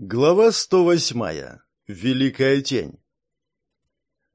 Глава 108. Великая тень.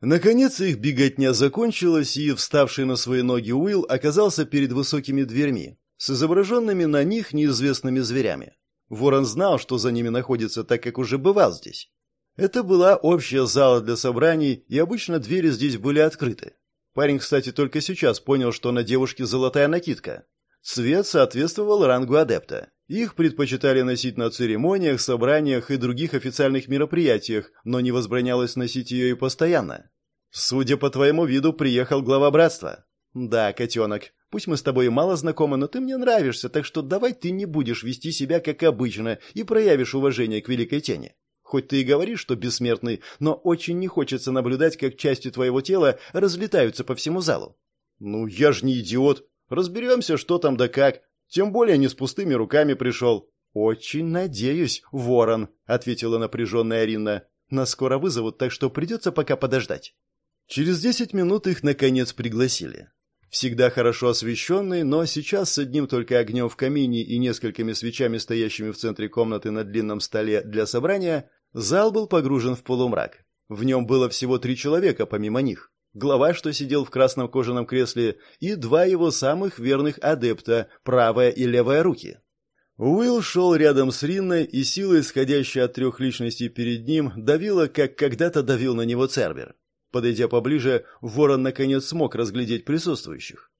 Наконец их беготня закончилась, и вставший на свои ноги Уилл оказался перед высокими дверьми с изображенными на них неизвестными зверями. Ворон знал, что за ними находится, так как уже бывал здесь. Это была общая зала для собраний, и обычно двери здесь были открыты. Парень, кстати, только сейчас понял, что на девушке золотая накидка. Цвет соответствовал рангу адепта. Их предпочитали носить на церемониях, собраниях и других официальных мероприятиях, но не возбранялось носить ее и постоянно. Судя по твоему виду, приехал глава братства. Да, котенок, пусть мы с тобой мало знакомы, но ты мне нравишься, так что давай ты не будешь вести себя как обычно и проявишь уважение к великой тени. Хоть ты и говоришь, что бессмертный, но очень не хочется наблюдать, как части твоего тела разлетаются по всему залу. Ну, я ж не идиот. Разберемся, что там да как. Тем более не с пустыми руками пришел. «Очень надеюсь, ворон», — ответила напряженная Арина. «Нас скоро вызовут, так что придется пока подождать». Через десять минут их, наконец, пригласили. Всегда хорошо освещенный, но сейчас с одним только огнем в камине и несколькими свечами, стоящими в центре комнаты на длинном столе для собрания, зал был погружен в полумрак. В нем было всего три человека, помимо них глава, что сидел в красном кожаном кресле, и два его самых верных адепта, правая и левая руки. Уилл шел рядом с Ринной, и сила, исходящая от трех личностей перед ним, давила, как когда-то давил на него Цербер. Подойдя поближе, Ворон наконец смог разглядеть присутствующих.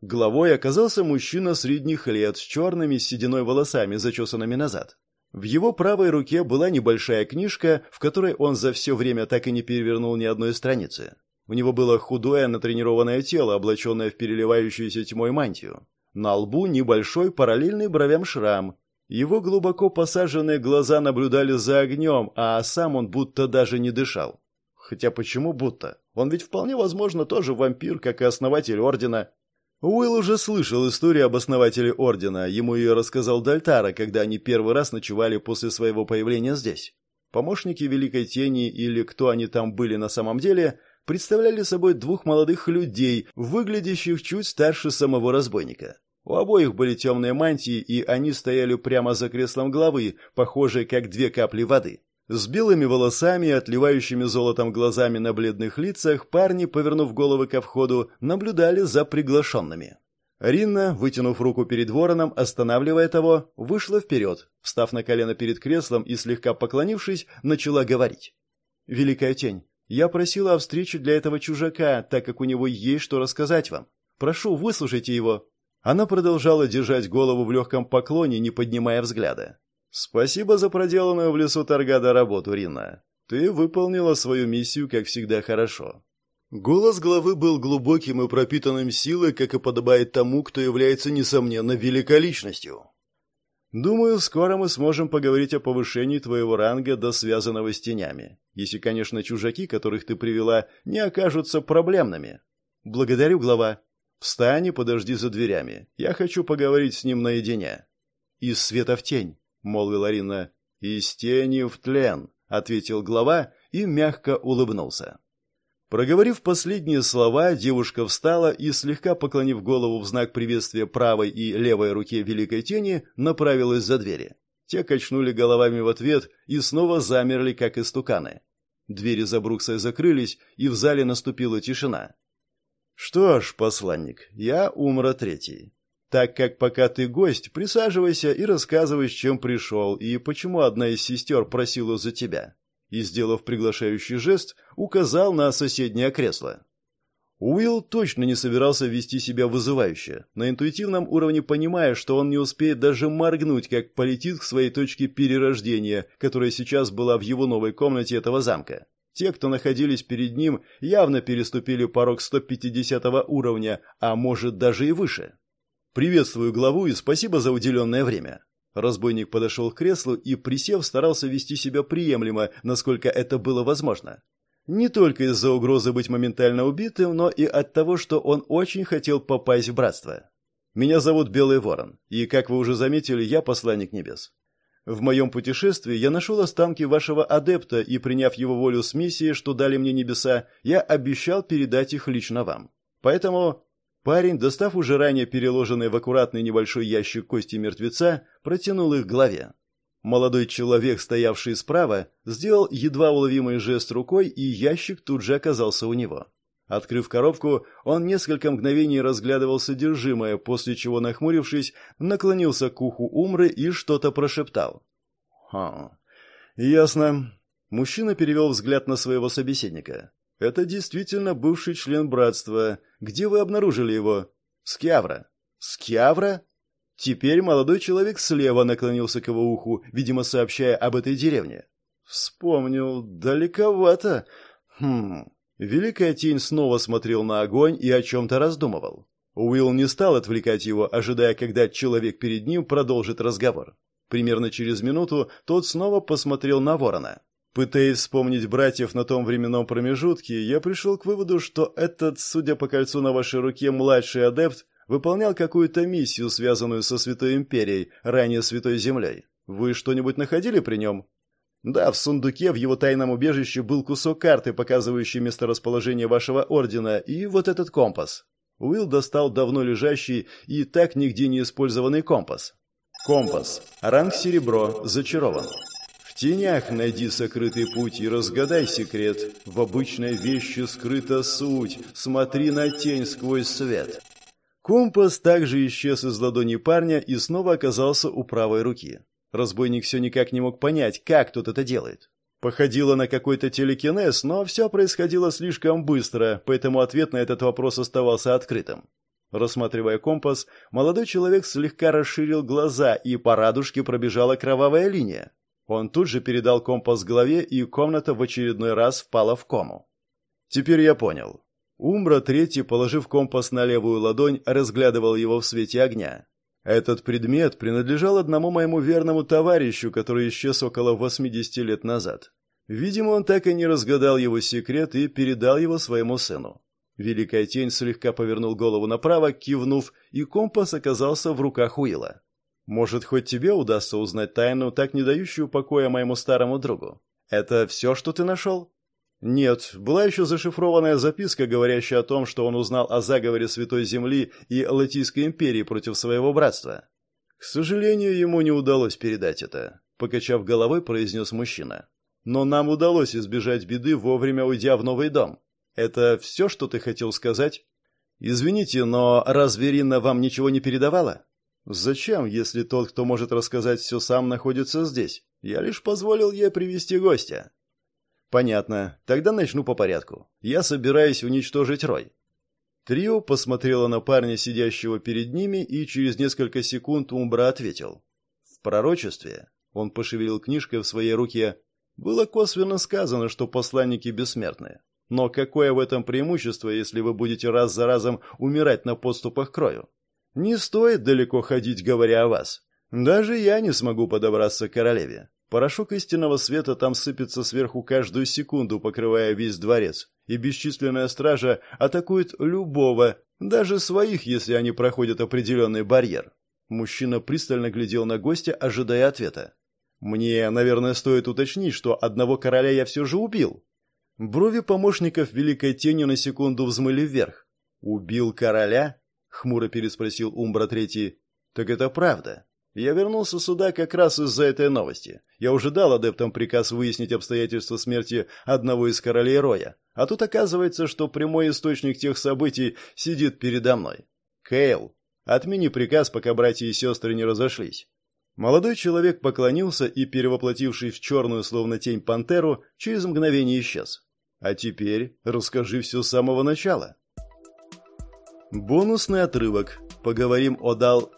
Главой оказался мужчина средних лет с черными сединой волосами, зачесанными назад. В его правой руке была небольшая книжка, в которой он за все время так и не перевернул ни одной страницы. У него было худое, натренированное тело, облаченное в переливающуюся тьмой мантию. На лбу небольшой параллельный бровям шрам. Его глубоко посаженные глаза наблюдали за огнем, а сам он будто даже не дышал. Хотя почему будто? Он ведь вполне возможно тоже вампир, как и основатель Ордена. Уилл уже слышал историю об основателе Ордена, ему ее рассказал Дальтара, когда они первый раз ночевали после своего появления здесь. Помощники Великой Тени или кто они там были на самом деле – представляли собой двух молодых людей, выглядящих чуть старше самого разбойника. У обоих были темные мантии, и они стояли прямо за креслом главы, похожие как две капли воды. С белыми волосами и отливающими золотом глазами на бледных лицах парни, повернув головы ко входу, наблюдали за приглашенными. Ринна, вытянув руку перед вороном, останавливая того, вышла вперед, встав на колено перед креслом и слегка поклонившись, начала говорить. «Великая тень, я просила о встрече для этого чужака, так как у него есть что рассказать вам. Прошу, выслушайте его». Она продолжала держать голову в легком поклоне, не поднимая взгляда. «Спасибо за проделанную в лесу Таргада работу, Рина. Ты выполнила свою миссию, как всегда, хорошо». Голос главы был глубоким и пропитанным силой, как и подобает тому, кто является, несомненно, великоличностью. Думаю, скоро мы сможем поговорить о повышении твоего ранга до связанного с тенями. Если, конечно, чужаки, которых ты привела, не окажутся проблемными. Благодарю, глава. Встань и подожди за дверями. Я хочу поговорить с ним наедине. Из света в тень, молвила Арина. Из тени в тлен, ответил глава и мягко улыбнулся. Проговорив последние слова, девушка встала и, слегка поклонив голову в знак приветствия правой и левой руке Великой Тени, направилась за двери. Те качнули головами в ответ и снова замерли, как истуканы. Двери за Бруксой закрылись, и в зале наступила тишина. «Что ж, посланник, я Умра Третий. Так как пока ты гость, присаживайся и рассказывай, с чем пришел, и почему одна из сестер просила за тебя и, сделав приглашающий жест, указал на соседнее кресло. Уилл точно не собирался вести себя вызывающе, на интуитивном уровне понимая, что он не успеет даже моргнуть, как полетит к своей точке перерождения, которая сейчас была в его новой комнате этого замка. Те, кто находились перед ним, явно переступили порог 150 уровня, а может даже и выше. «Приветствую главу и спасибо за уделенное время. Разбойник подошел к креслу и, присев, старался вести себя приемлемо, насколько это было возможно. Не только из-за угрозы быть моментально убитым, но и от того, что он очень хотел попасть в братство. Меня зовут Белый Ворон, и, как вы уже заметили, я посланник небес. В моем путешествии я нашел останки вашего адепта, и, приняв его волю с миссией, что дали мне небеса, я обещал передать их лично вам. Поэтому Парень, достав уже ранее переложенные в аккуратный небольшой ящик кости мертвеца, протянул их главе. Молодой человек, стоявший справа, сделал едва уловимый жест рукой, и ящик тут же оказался у него. Открыв коробку, он несколько мгновений разглядывал содержимое, после чего, нахмурившись, наклонился к уху Умры и что-то прошептал. «Ха, ясно». Мужчина перевел взгляд на своего собеседника. «Это действительно бывший член братства. Где вы обнаружили его?» «Скявра». «Скявра?» Теперь молодой человек слева наклонился к его уху, видимо, сообщая об этой деревне. Вспомнил, далековато. Хм. Великая тень снова смотрел на огонь и о чем-то раздумывал. Уилл не стал отвлекать его, ожидая, когда человек перед ним продолжит разговор. Примерно через минуту тот снова посмотрел на ворона. Пытаясь вспомнить братьев на том временном промежутке, я пришел к выводу, что этот, судя по кольцу на вашей руке, младший адепт выполнял какую-то миссию, связанную со Святой Империей, ранее Святой Землей. Вы что-нибудь находили при нем? Да, в сундуке в его тайном убежище был кусок карты, показывающий месторасположение вашего ордена, и вот этот компас. Уилл достал давно лежащий и так нигде не использованный компас. Компас. Ранг серебро. Зачарован. В тенях найди сокрытый путь и разгадай секрет. В обычной вещи скрыта суть. Смотри на тень сквозь свет. Компас также исчез из ладони парня и снова оказался у правой руки. Разбойник все никак не мог понять, как тот это делает. Походило на какой-то телекинез, но все происходило слишком быстро, поэтому ответ на этот вопрос оставался открытым. Рассматривая компас, молодой человек слегка расширил глаза, и по радужке пробежала кровавая линия. Он тут же передал компас голове, и комната в очередной раз впала в кому. Теперь я понял. Умбра третий, положив компас на левую ладонь, разглядывал его в свете огня. Этот предмет принадлежал одному моему верному товарищу, который исчез около 80 лет назад. Видимо, он так и не разгадал его секрет и передал его своему сыну. Великая тень слегка повернул голову направо, кивнув, и компас оказался в руках Уилла. «Может, хоть тебе удастся узнать тайну, так не дающую покоя моему старому другу? Это все, что ты нашел?» Нет, была еще зашифрованная записка, говорящая о том, что он узнал о заговоре Святой Земли и Латийской империи против своего братства. К сожалению, ему не удалось передать это, покачав головой, произнес мужчина. Но нам удалось избежать беды, вовремя уйдя в новый дом. Это все, что ты хотел сказать? Извините, но разве Ринна вам ничего не передавала? Зачем, если тот, кто может рассказать все сам, находится здесь? Я лишь позволил ей привести гостя. Понятно. Тогда начну по порядку. Я собираюсь уничтожить Рой. Трио посмотрело на парня, сидящего перед ними, и через несколько секунд Умбра ответил. В пророчестве, он пошевелил книжкой в своей руке, было косвенно сказано, что посланники бессмертны. Но какое в этом преимущество, если вы будете раз за разом умирать на подступах к Рою? Не стоит далеко ходить, говоря о вас. Даже я не смогу подобраться к королеве. Порошок истинного света там сыпется сверху каждую секунду, покрывая весь дворец, и бесчисленная стража атакует любого, даже своих, если они проходят определенный барьер. Мужчина пристально глядел на гостя, ожидая ответа. «Мне, наверное, стоит уточнить, что одного короля я все же убил». Брови помощников Великой Тени на секунду взмыли вверх. «Убил короля?» — хмуро переспросил Умбра Третий. «Так это правда. Я вернулся сюда как раз из-за этой новости. Я уже дал адептам приказ выяснить обстоятельства смерти одного из королей Роя. А тут оказывается, что прямой источник тех событий сидит передо мной. Кейл, отмени приказ, пока братья и сестры не разошлись. Молодой человек поклонился и, перевоплотивший в черную, словно тень пантеру, через мгновение исчез. А теперь расскажи все с самого начала. Бонусный отрывок. Поговорим о Дал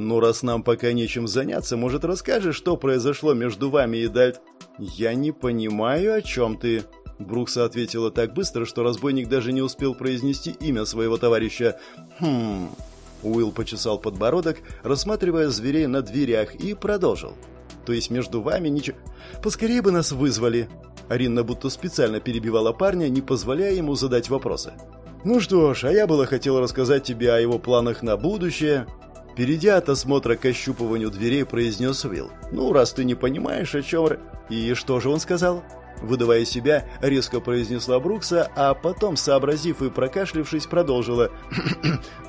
«Ну, раз нам пока нечем заняться, может, расскажешь, что произошло между вами и Дальт?» «Я не понимаю, о чем ты...» Брукса ответила так быстро, что разбойник даже не успел произнести имя своего товарища. «Хм...» Уилл почесал подбородок, рассматривая зверей на дверях, и продолжил. «То есть между вами ничего...» «Поскорее бы нас вызвали!» Арина будто специально перебивала парня, не позволяя ему задать вопросы. «Ну что ж, а я было хотел рассказать тебе о его планах на будущее, Перейдя от осмотра к ощупыванию дверей, произнес Уилл. «Ну, раз ты не понимаешь, о чем...» «И что же он сказал?» Выдавая себя, резко произнесла Брукса, а потом, сообразив и прокашлившись, продолжила.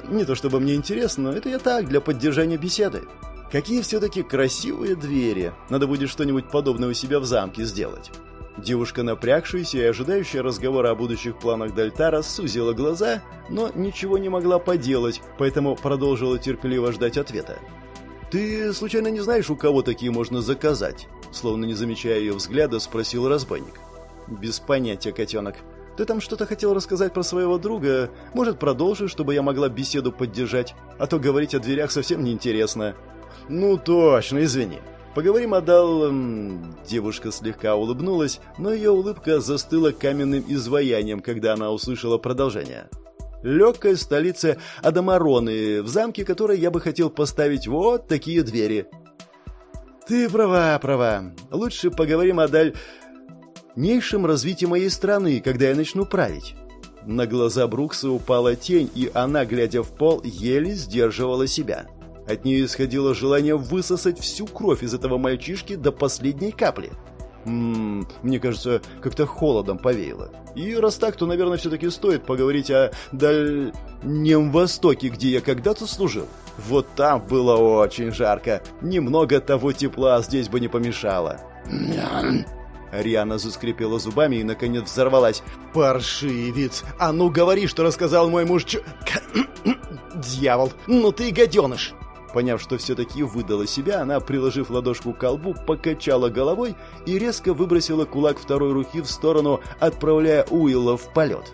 «Не то чтобы мне интересно, это я так, для поддержания беседы». Какие все-таки красивые двери. Надо будет что-нибудь подобное у себя в замке сделать. Девушка, напрягшаяся и ожидающая разговора о будущих планах Дальтара, сузила глаза, но ничего не могла поделать, поэтому продолжила терпеливо ждать ответа. «Ты случайно не знаешь, у кого такие можно заказать?» Словно не замечая ее взгляда, спросил разбойник. «Без понятия, котенок. Ты там что-то хотел рассказать про своего друга? Может, продолжишь, чтобы я могла беседу поддержать? А то говорить о дверях совсем неинтересно». «Ну точно, извини. Поговорим о Дал...» Девушка слегка улыбнулась, но ее улыбка застыла каменным изваянием, когда она услышала продолжение. «Легкая столица Адамароны, в замке которой я бы хотел поставить вот такие двери». «Ты права, права. Лучше поговорим о Даль дальнейшем развитии моей страны, когда я начну править». На глаза Брукса упала тень, и она, глядя в пол, еле сдерживала себя. От нее исходило желание высосать всю кровь из этого мальчишки до последней капли. Ммм, мне кажется, как-то холодом повеяло. И раз так, то, наверное, все-таки стоит поговорить о Дальнем Востоке, где я когда-то служил. Вот там было очень жарко. Немного того тепла здесь бы не помешало. Риана заскрипела зубами и, наконец, взорвалась. «Паршивец! А ну говори, что рассказал мой муж. Дьявол! Ну ты гаденыш!» Поняв, что все-таки выдала себя, она, приложив ладошку к колбу, покачала головой и резко выбросила кулак второй руки в сторону, отправляя Уилла в полет.